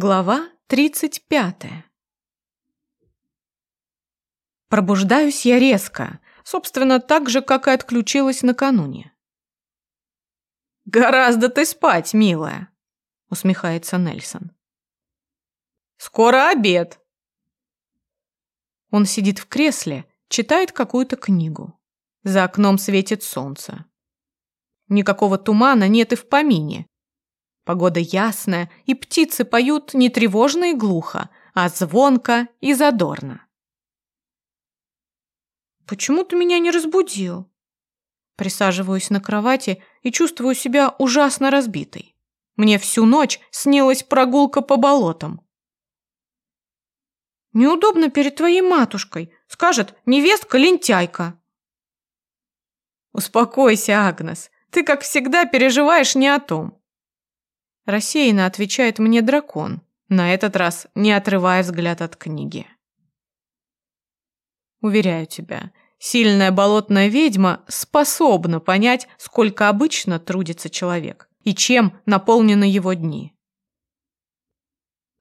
Глава 35 Пробуждаюсь я резко, собственно, так же, как и отключилась накануне. «Гораздо ты спать, милая», — усмехается Нельсон. «Скоро обед». Он сидит в кресле, читает какую-то книгу. За окном светит солнце. Никакого тумана нет и в помине, Погода ясная, и птицы поют не тревожно и глухо, а звонко и задорно. «Почему ты меня не разбудил?» Присаживаюсь на кровати и чувствую себя ужасно разбитой. Мне всю ночь снилась прогулка по болотам. «Неудобно перед твоей матушкой. Скажет, невестка-лентяйка». «Успокойся, Агнес. Ты, как всегда, переживаешь не о том. Рассеянно отвечает мне дракон, на этот раз не отрывая взгляд от книги. Уверяю тебя, сильная болотная ведьма способна понять, сколько обычно трудится человек и чем наполнены его дни.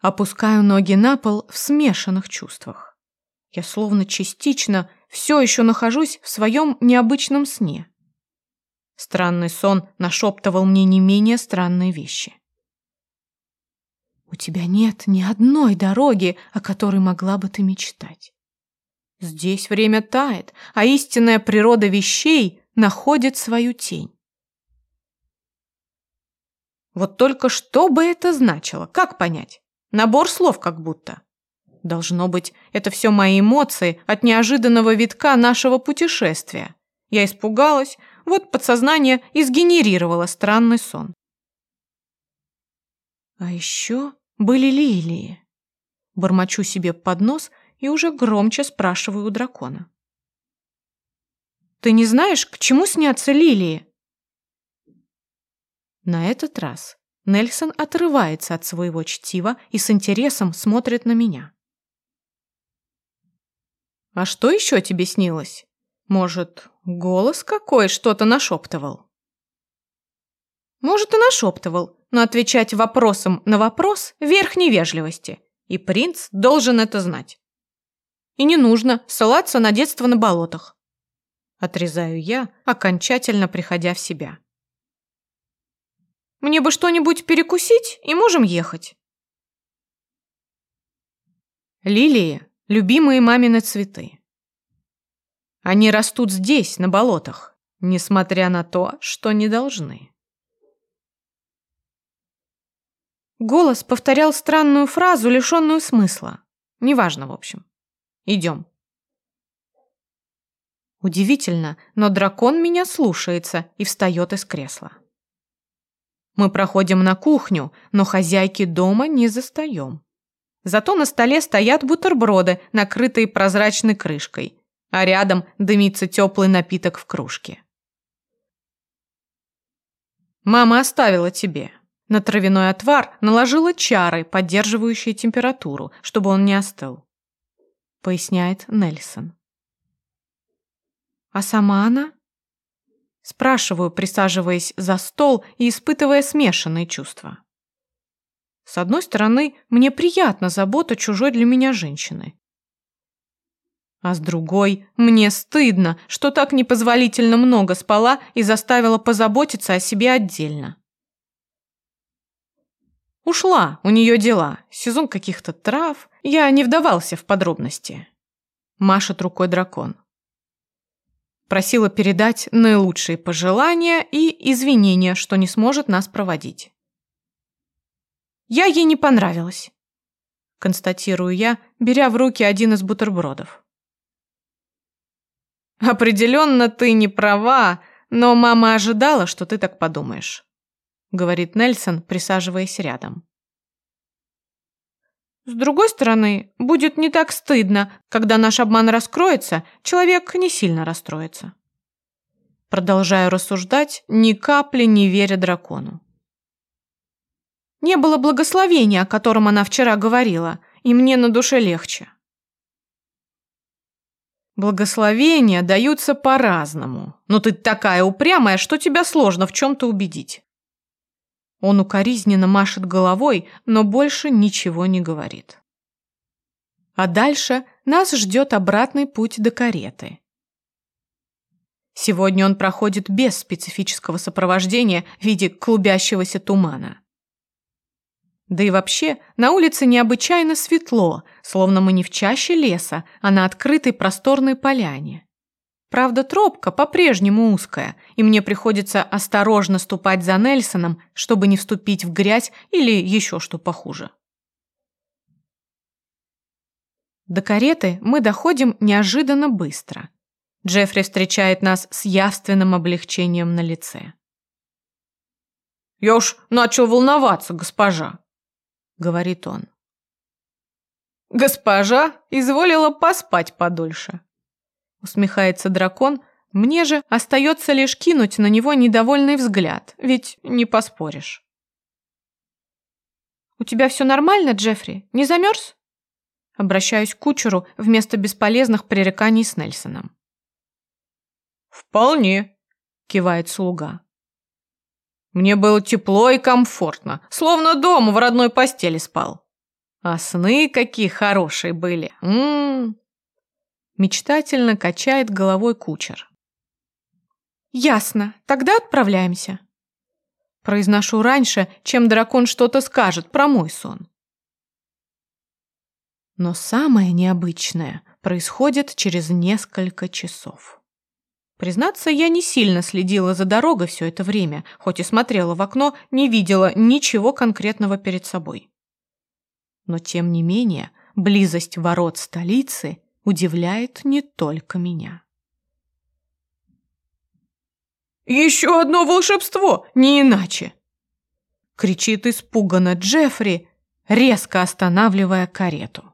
Опускаю ноги на пол в смешанных чувствах. Я словно частично все еще нахожусь в своем необычном сне. Странный сон нашептывал мне не менее странные вещи. У тебя нет ни одной дороги, о которой могла бы ты мечтать. Здесь время тает, а истинная природа вещей находит свою тень. Вот только что бы это значило? Как понять? Набор слов как будто. Должно быть, это все мои эмоции от неожиданного витка нашего путешествия. Я испугалась, вот подсознание и сгенерировало странный сон. А еще были лилии. Бормочу себе под нос и уже громче спрашиваю у дракона. «Ты не знаешь, к чему снятся лилии?» На этот раз Нельсон отрывается от своего чтива и с интересом смотрит на меня. «А что еще тебе снилось? Может, голос какой что-то нашептывал?» «Может, и нашептывал, но отвечать вопросом на вопрос – верх невежливости, и принц должен это знать. И не нужно ссылаться на детство на болотах. Отрезаю я, окончательно приходя в себя. Мне бы что-нибудь перекусить, и можем ехать. Лилии – любимые мамины цветы. Они растут здесь, на болотах, несмотря на то, что не должны. Голос повторял странную фразу, лишенную смысла. Неважно, в общем. Идем. Удивительно, но дракон меня слушается и встает из кресла. Мы проходим на кухню, но хозяйки дома не застаем. Зато на столе стоят бутерброды, накрытые прозрачной крышкой, а рядом дымится теплый напиток в кружке. «Мама оставила тебе», на травяной отвар наложила чары, поддерживающие температуру, чтобы он не остыл. Поясняет Нельсон. А сама она? Спрашиваю, присаживаясь за стол и испытывая смешанные чувства. С одной стороны, мне приятна забота чужой для меня женщины. А с другой, мне стыдно, что так непозволительно много спала и заставила позаботиться о себе отдельно. Ушла, у нее дела, сезон каких-то трав. Я не вдавался в подробности. Машет рукой дракон. Просила передать наилучшие пожелания и извинения, что не сможет нас проводить. Я ей не понравилась. Констатирую я, беря в руки один из бутербродов. Определенно ты не права, но мама ожидала, что ты так подумаешь говорит Нельсон, присаживаясь рядом. С другой стороны, будет не так стыдно, когда наш обман раскроется, человек не сильно расстроится. Продолжаю рассуждать, ни капли не веря дракону. Не было благословения, о котором она вчера говорила, и мне на душе легче. Благословения даются по-разному, но ты такая упрямая, что тебя сложно в чем-то убедить. Он укоризненно машет головой, но больше ничего не говорит. А дальше нас ждет обратный путь до кареты. Сегодня он проходит без специфического сопровождения в виде клубящегося тумана. Да и вообще, на улице необычайно светло, словно мы не в чаще леса, а на открытой просторной поляне. Правда, тропка по-прежнему узкая, и мне приходится осторожно ступать за Нельсоном, чтобы не вступить в грязь или еще что похуже. До кареты мы доходим неожиданно быстро. Джеффри встречает нас с явственным облегчением на лице. «Я уж начал волноваться, госпожа», — говорит он. «Госпожа изволила поспать подольше», усмехается дракон, мне же остается лишь кинуть на него недовольный взгляд, ведь не поспоришь. «У тебя все нормально, Джеффри? Не замерз?» Обращаюсь к кучеру вместо бесполезных пререканий с Нельсоном. «Вполне», — кивает слуга. «Мне было тепло и комфортно, словно дома в родной постели спал. А сны какие хорошие были. М -м -м. Мечтательно качает головой кучер. «Ясно, тогда отправляемся». Произношу раньше, чем дракон что-то скажет про мой сон. Но самое необычное происходит через несколько часов. Признаться, я не сильно следила за дорогой все это время, хоть и смотрела в окно, не видела ничего конкретного перед собой. Но тем не менее, близость ворот столицы удивляет не только меня. «Еще одно волшебство, не иначе!» кричит испуганно Джеффри, резко останавливая карету.